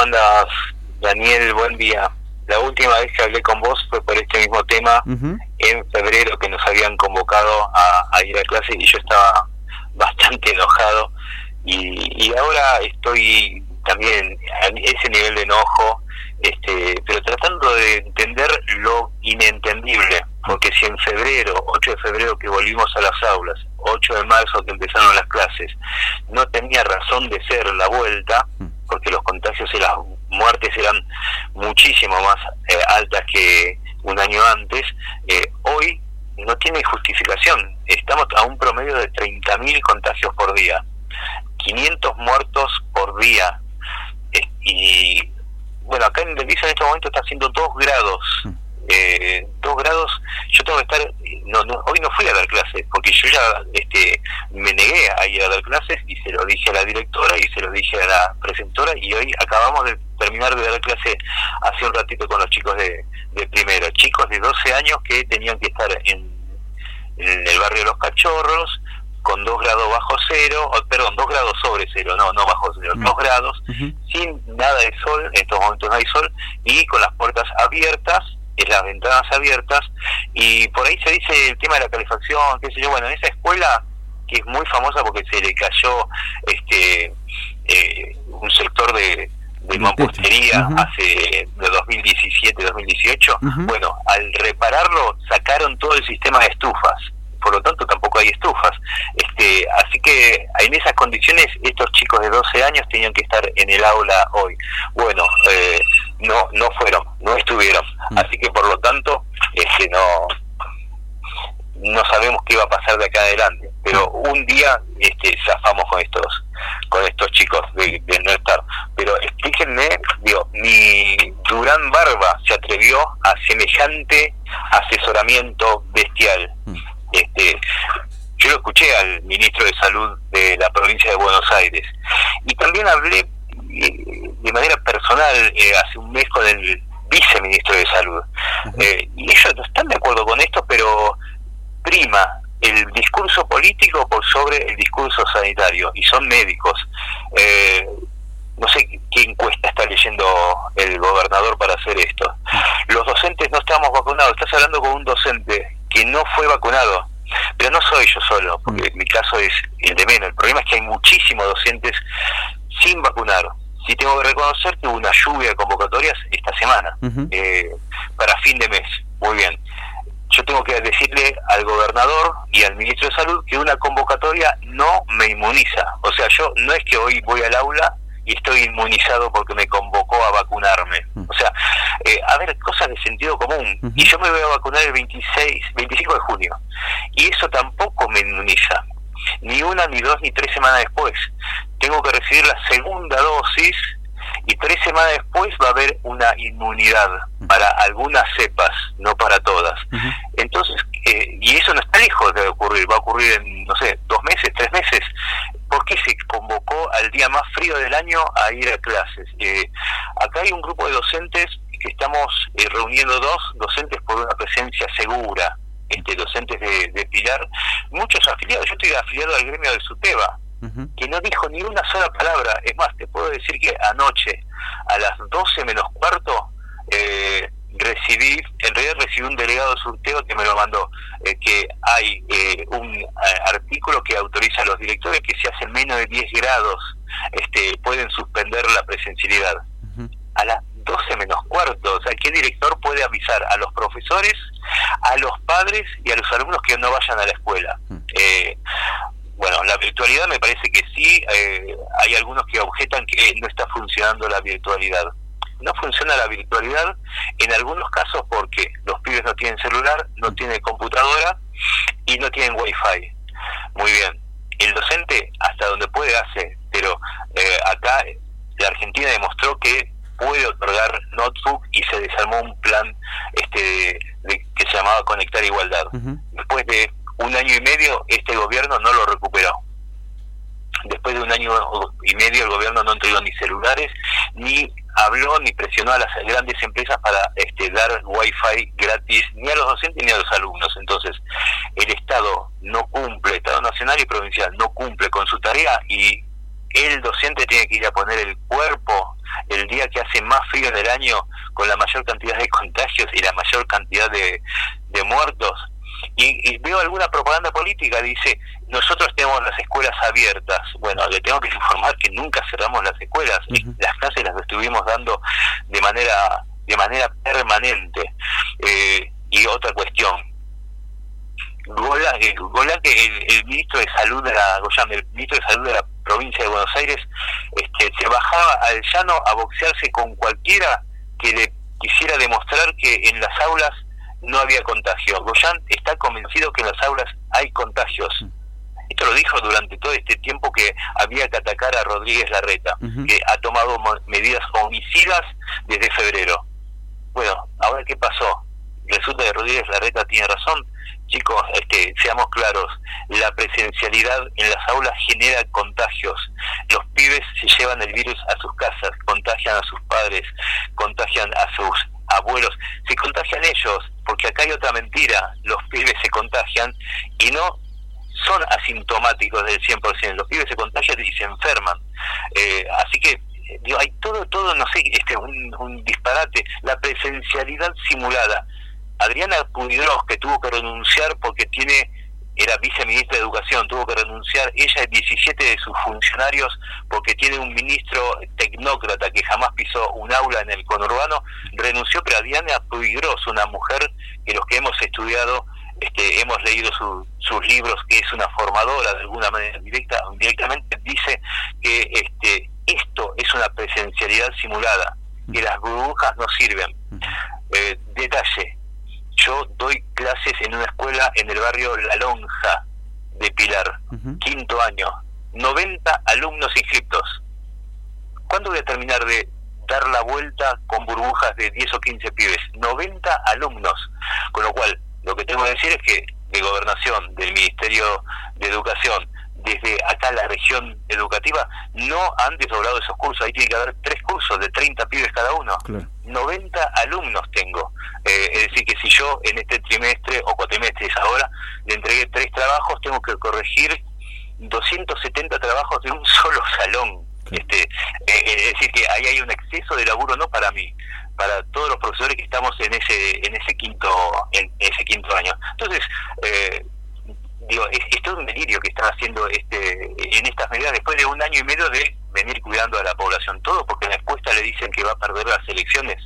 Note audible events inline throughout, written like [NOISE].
¿Cómo andas, Daniel? Buen día. La última vez que hablé con vos fue por este mismo tema en febrero que nos habían convocado a, ir a clase y yo estaba [LAUGHS] bastante enojado y, y ahora estoy también a ese nivel de enojo, este, pero tratando de entender lo inentendible, porque si en febrero, 8 de febrero que volvimos a las aulas, 8 de marzo que empezaron las clases, no tenía razón de ser la vuelta, porque los contagios y las muertes eran muchísimo más eh, altas que un año antes, eh, hoy no tiene justificación. Estamos a un promedio de 30.000 contagios por día, 500 muertos por día. y bueno, acá en Belice en este momento está haciendo 2 grados. Eh, dos grados, yo tengo que estar, no, hoy no fui a dar clases, porque yo ya este, me negué a ir a dar clases y se lo dije a la directora y se lo dije a la preceptora y hoy acabamos de terminar de dar clase hace un ratito con los chicos de, primero, chicos de 12 años que tenían que estar en, el barrio de los cachorros, con 2 grados bajo cero, perdón, 2 grados sobre cero, no, no bajo cero, 2 grados, sin nada de sol, en estos momentos no hay sol, y con las puertas abiertas, las ventanas abiertas, y por ahí se dice el tema de la calefacción, qué sé yo, bueno, en esa escuela, que es muy famosa porque se le cayó este eh, un sector de, de mampostería hace de 2017, 2018, bueno, al repararlo sacaron todo el sistema de estufas, por lo tanto tampoco hay estufas. Este, así que en esas condiciones estos chicos de 12 años tenían que estar en el aula hoy. Bueno, eh, no no fueron, no estuvieron. Mm. Así que por lo tanto, este no no sabemos qué va a pasar de acá adelante, pero un día este zafamos con estos con estos chicos de, no estar. Pero explíquenme, digo, ni Durán Barba se atrevió a semejante asesoramiento bestial. Mm. Este, yo lo escuché al ministro de Salud de la provincia de Buenos Aires y también hablé de manera personal eh, hace un mes con el viceministro de Salud. Eh, y ellos no están de acuerdo con esto, pero prima el discurso político por sobre el discurso sanitario, y son médicos. no sé qué encuesta está leyendo el gobernador para hacer esto. Los docentes no estamos vacunados, estás hablando con un docente que no fue vacunado. Pero no soy yo solo, porque mi caso es el de menos. El problema es que hay muchísimos docentes sin vacunar. Sí tengo que reconocer que hubo una lluvia de convocatorias esta semana, eh, para fin de mes. Muy bien. Yo tengo que decirle al gobernador y al ministro de Salud que una convocatoria no me inmuniza. O sea, yo no es que hoy voy al aula y estoy inmunizado porque me convocó a vacunarme. O sea, eh, a ver, cosas de sentido común. Y yo me voy a vacunar el 26, 25 de junio. Y eso tampoco me inmuniza. Ni una, ni dos, ni tres semanas después. Tengo que recibir la segunda dosis y tres semanas después va a haber una inmunidad para algunas cepas, no para todas. Entonces, eh, y eso no está lejos de ocurrir, va a ocurrir en, no sé, dos meses, tres meses. ¿Por qué se convocó al día más frío del año a ir a clases? Eh, acá hay un grupo de docentes que estamos eh, reuniendo dos docentes por una presencia segura, este, docentes de, Pilar, muchos afiliados. Yo estoy afiliado al gremio de SUTEBA, que no dijo ni una sola palabra. Es más, te puedo decir que anoche, a las 12 menos cuarto, eh, recibí, en realidad recibí un delegado de Surteo que me lo mandó, eh, que hay eh, un eh, artículo que autoriza a los directores que si hacen menos de 10 grados este, pueden suspender la presencialidad. A las 12 menos cuarto, o sea, ¿qué director puede avisar a los profesores, a los padres y a los alumnos que no vayan a la escuela? bueno, la virtualidad me parece que sí, hay algunos que objetan que no está funcionando la virtualidad no funciona la virtualidad en algunos casos porque los pibes no tienen celular, no tienen computadora y no tienen wifi. Muy bien, el docente hasta donde puede hace, pero eh, acá la Argentina demostró que puede otorgar notebook y se desarmó un plan este de, que se llamaba Conectar Igualdad. Después de un año y medio, este gobierno no lo recuperó. Después de un año y medio, el gobierno no entregó ni celulares ni habló ni presionó a las grandes empresas para este, dar wifi gratis ni a los docentes ni a los alumnos. Entonces, el Estado no cumple, Estado nacional y provincial no cumple con su tarea y el docente tiene que ir a poner el cuerpo el día que hace más frío del año, con la mayor cantidad de [LAUGHS] contagios y la mayor cantidad de, de muertos. Y, veo alguna propaganda política, dice, nosotros tenemos las escuelas abiertas. Bueno, le tengo que [LAUGHS] informar que nunca cerramos las escuelas, las clases las estuvimos dando de manera de manera permanente. Eh, y otra cuestión, Gola, eh, que el, ministro de salud de la el ministro de salud de la provincia de Buenos Aires, este, se bajaba al llano a boxearse con cualquiera que le quisiera demostrar que en las aulas no había contagio. Goyan está convencido que en las aulas hay contagios. Esto lo dijo durante todo este tiempo que había que atacar a Rodríguez Larreta, que ha tomado medidas homicidas desde febrero. Bueno, ahora qué pasó? Resulta que Rodríguez Larreta tiene razón. Chicos, este, seamos claros, la presencialidad en las aulas genera contagios. Los pibes se llevan el virus a sus casas, contagian a sus padres, contagian a sus abuelos, se contagian ellos, porque acá hay otra mentira, los pibes se contagian y no son asintomáticos del 100%, los pibes se contagian y se enferman. Eh, así que digo, hay todo, todo, no sé, este, un, un disparate, la presencialidad simulada. Adriana Pudidros, que tuvo que renunciar porque tiene era viceministra de Educación, tuvo que renunciar ella y 17 de sus funcionarios porque tiene un ministro tecnócrata que jamás pisó un aula en el conurbano, renunció, pero Adriana Pudidros, una mujer que los que hemos estudiado, este, hemos leído sus libros, que es una formadora de alguna manera directa directamente, dice que este, esto es una presencialidad simulada, que las burbujas no sirven. Eh, detalle, yo doy clases en una escuela en el barrio La Lonja de Pilar, quinto año, 90 alumnos inscriptos. ¿Cuándo voy a terminar de dar la vuelta con burbujas de 10 o 15 pibes? 90 alumnos. Con lo cual, lo que tengo que decir es que de gobernación, del Ministerio de Educación, desde acá la región educativa, no han desdoblado esos cursos. Ahí tiene que haber tres cursos de 30 pibes cada uno. 90 alumnos tengo. Eh, es decir, que si yo en este trimestre o cuatrimestres ahora le entregué tres trabajos, tengo que corregir 270 trabajos de un [LAUGHS] solo salón. Este, eh, eh, es decir, que ahí hay un exceso de laburo no para mí, para todos los profesores que estamos en ese en ese quinto en ese quinto año. Entonces, eh, digo, es, es, todo un delirio que están haciendo este en estas medidas después de un año y medio de venir cuidando a la población. Todo porque la encuesta le dicen que va a perder las elecciones.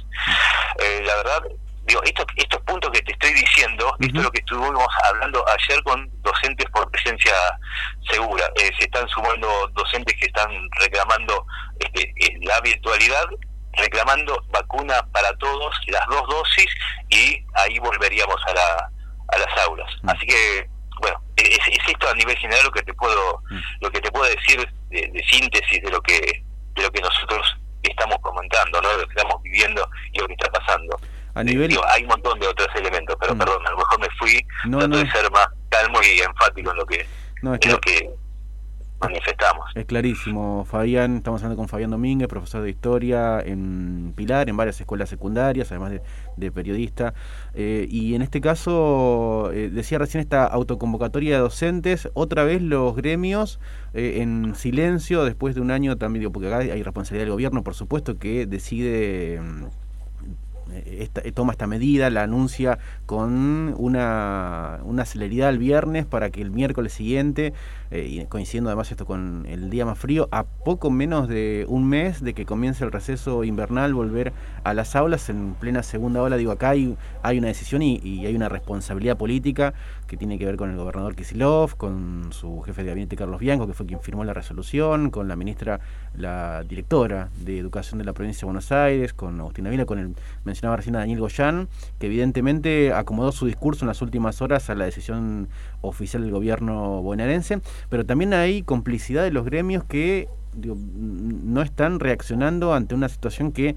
Eh, la verdad, digo, estos, estos puntos que te estoy diciendo, esto es lo que estuvimos hablando ayer con docentes por presencia segura. Eh, se están sumando docentes que están reclamando este, la virtualidad reclamando vacuna para todos, las dos dosis, y ahí volveríamos a, la, a las aulas. Así que bueno, es, esto a nivel general lo que te puedo lo que te puedo decir de, síntesis de lo que de lo que nosotros comentando, ¿no? lo que estamos viviendo y lo que está pasando. A nivel... hay un montón de otros elementos, pero mm. perdón, a lo mejor me fui no, trato de ser más calmo y enfático en lo que, en lo que manifestamos. Es clarísimo, Fabián, estamos hablando con Fabián Domínguez, profesor de historia en Pilar, en varias escuelas secundarias, además de, periodista. Eh, y en este caso, eh, decía recién esta autoconvocatoria de docentes, otra vez los gremios eh, en silencio después de un año también, digo, porque acá hay responsabilidad del gobierno, por supuesto, que decide mm, esta, toma esta medida, la anuncia con una, una celeridad el viernes para que el miércoles siguiente, eh, coincidiendo además esto con el día más frío, a poco menos de un mes de que comience el receso invernal, volver a las aulas en plena segunda ola. Digo, acá hay, una decisión y hay una responsabilidad política tiene que ver con el gobernador Kisilov, con su jefe de gabinete Carlos Bianco, que fue quien firmó la resolución, con la ministra, la directora de Educación de la provincia de Buenos Aires, con Agustina Vila, con el mencionaba recién a Daniel Goyán, que evidentemente acomodó su discurso en las últimas horas a la decisión oficial del gobierno bonaerense, pero también hay complicidad de los gremios que no están reaccionando ante una situación que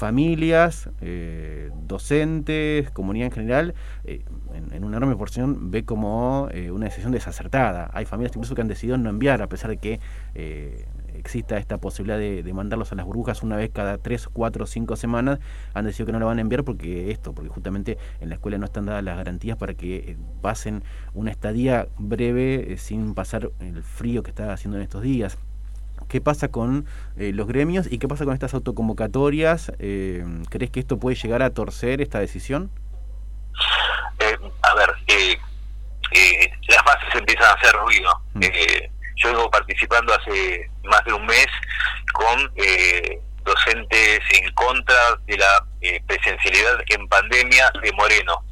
familias, eh, docentes, comunidad en general, eh, en, una enorme porción ve como eh, una decisión desacertada. Hay familias incluso que han decidido no enviar, a pesar de que exista esta posibilidad de, mandarlos a las burbujas una vez cada tres, cuatro, cinco semanas, han decidido que no lo van a enviar porque esto, porque justamente en la escuela no están dadas las garantías para que pasen una estadía breve sin pasar el frío que está haciendo en estos días ¿Qué pasa con eh, los gremios y qué pasa con estas autoconvocatorias? Eh, ¿Crees que esto puede llegar a torcer esta decisión? a ver, las bases empiezan a hacer ruido. Mm. yo vengo participando hace más de un mes con docentes en contra de la presencialidad en pandemia de Moreno.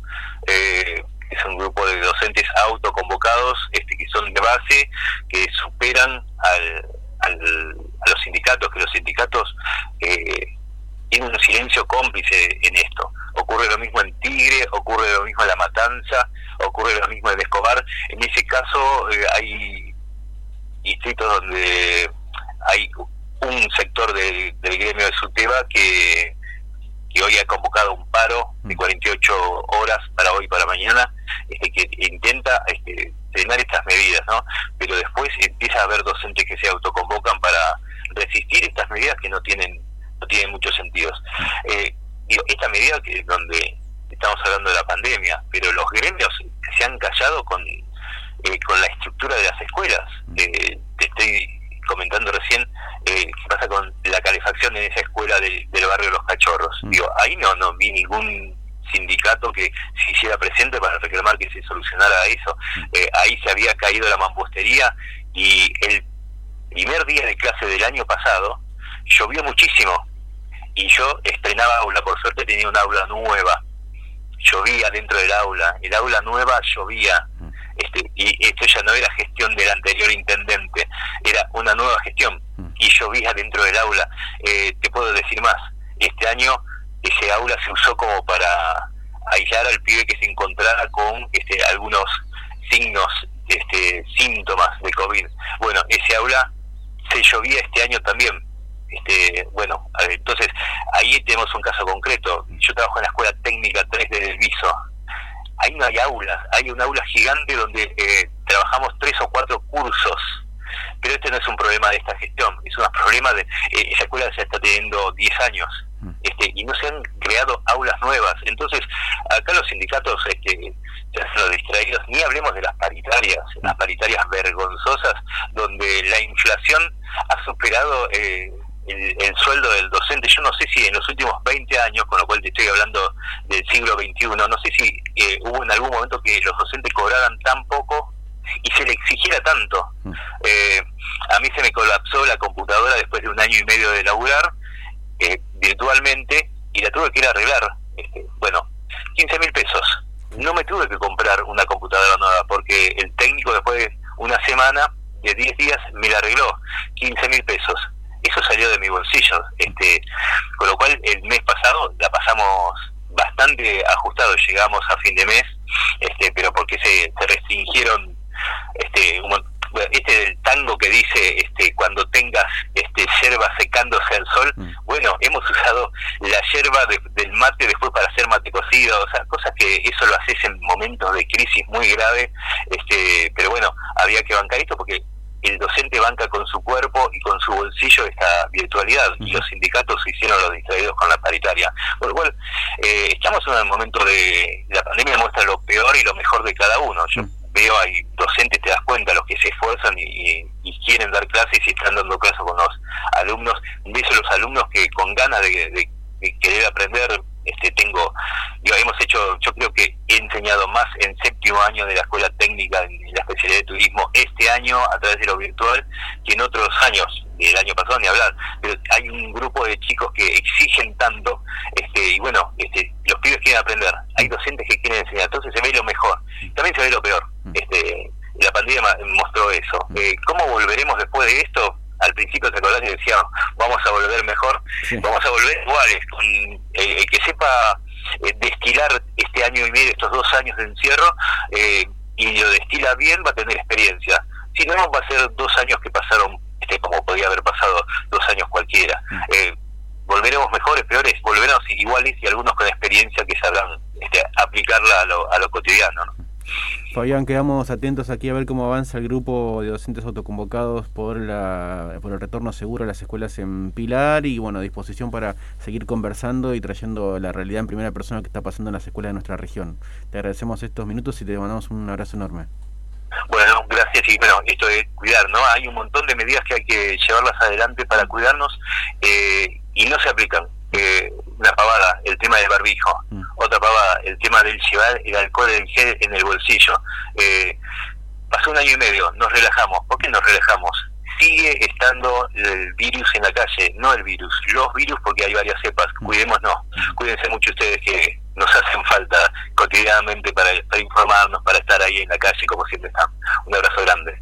Eh, es un grupo de docentes autoconvocados este, que son de base, que superan al, a los sindicatos, que los sindicatos eh, tienen un silencio cómplice en esto. Ocurre lo mismo en Tigre, ocurre lo mismo en La Matanza, ocurre lo mismo en Escobar. En ese caso eh, hay distritos donde hay un sector del gremio de SUTEBA que que hoy ha convocado un paro de 48 mm. horas para hoy para mañana, este, que intenta este, frenar estas medidas, ¿no? Pero después empieza a haber docentes que se autoconvocan para resistir estas medidas que no tienen no tienen muchos sentidos. Eh, esta medida que donde estamos hablando de la pandemia, pero los gremios se han callado con eh, con la estructura de las escuelas. Eh, te estoy comentando recién eh, qué pasa con la calefacción en esa escuela del barrio Los Cachorros. Mm. Digo, ahí no, no vi ningún sindicato que se hiciera presente para reclamar que se solucionara eso. Eh, ahí se había caído la mampostería y el primer día de clase del año pasado llovió muchísimo y yo estrenaba aula, por suerte tenía una aula nueva, llovía dentro del aula, el aula nueva llovía, este, y esto ya no era gestión del anterior intendente, era una nueva gestión mm. y llovía dentro del aula. Eh, te puedo decir más, este año ese aula se usó como para aislar al pibe que se encontrara con este, algunos signos, este, síntomas de COVID. Bueno, ese aula se llovía este año también. Este, bueno, entonces ahí tenemos un caso concreto. Yo trabajo en la Escuela Técnica 3 de Viso. Ahí no hay aulas, hay un aula gigante donde eh, trabajamos tres o cuatro cursos pero este no es un problema de esta gestión, es un problema de... Eh, esa escuela se está teniendo 10 años. Este, y no se han creado aulas nuevas. Entonces, acá los sindicatos este, se hacen los distraídos, ni hablemos de las paritarias, las paritarias vergonzosas, donde la inflación ha superado... Eh, el, sueldo del docente, yo no sé si en los últimos 20 años, con lo cual te estoy hablando del siglo XXI, no sé si eh, hubo en algún momento que los docentes cobraran tan poco y se le exigiera tanto. Eh, a mí se me colapsó la computadora después de un año y medio de laburar eh, virtualmente y la tuve que ir a arreglar. Este, bueno, 15 mil pesos. No me tuve que comprar una computadora nueva porque el técnico después de una semana, de 10 días, me la arregló. 15 mil pesos. Eso salió de mi bolsillo. Este, con lo cual el mes pasado la pasamos bastante ajustado. Llegamos a fin de mes, este, pero porque se, restringieron este este del tango que dice este cuando tengas este yerba secándose al sol mm. bueno hemos usado la yerba del mate después para hacer mate cocido o sea cosas que eso lo haces en momentos de crisis muy grave este pero bueno había que bancar esto porque el docente banca con su cuerpo y con su bolsillo esta virtualidad y los sindicatos se hicieron los distraídos con la paritaria. Por lo cual, eh, estamos en un momento de la pandemia muestra lo peor y lo mejor de cada uno. Yo mm hay docentes, te das cuenta, los que se esfuerzan y, quieren dar clases y están dando clases con los alumnos, ves a los alumnos que con ganas de, querer aprender, este tengo, digo, hemos hecho, yo creo que he enseñado más en séptimo año de la escuela técnica en, la especialidad de turismo este año a través de lo virtual que en otros años, el año pasado ni hablar, pero hay un grupo de chicos que exigen tanto, este, y bueno, este, los pibes quieren aprender, hay docentes que quieren enseñar, entonces se ve lo mejor, también se ve lo peor. Este, la pandemia mostró eso. Eh, ¿Cómo volveremos después de esto? Al principio te acordás que decíamos, vamos a volver mejor, vamos a volver iguales, con el, que sepa eh, destilar este año y medio, estos dos años de encierro, eh, y lo destila bien, va a tener experiencia. Si no, va a ser dos años que pasaron, este, como podía haber pasado dos años cualquiera. volveremos mejores, peores, volveremos iguales y algunos con experiencia que sabrán este, aplicarla a lo, a lo cotidiano. ¿no? Fabián, quedamos atentos aquí a ver cómo avanza el grupo de docentes autoconvocados por, la, por el retorno seguro a las escuelas en Pilar y bueno, a disposición para seguir conversando y trayendo la realidad en primera persona que está pasando en las escuelas de nuestra región. Te agradecemos estos minutos y te mandamos un abrazo enorme. Bueno, gracias. y bueno, esto es cuidar, ¿no? Hay un montón de medidas que hay que llevarlas adelante para cuidarnos eh, y no se aplican. Eh, una pavada, el tema del barbijo, mm. otra pavada, el tema del llevar el alcohol del gel en el bolsillo. Eh, pasó un año y medio, nos relajamos. ¿Por qué nos relajamos? Sigue estando el virus en la calle, no el virus, los virus porque hay varias cepas. Mm. Cuidémonos, cuídense mucho ustedes que nos hacen falta cotidianamente para, informarnos, para estar ahí en la calle como siempre están. Un abrazo grande.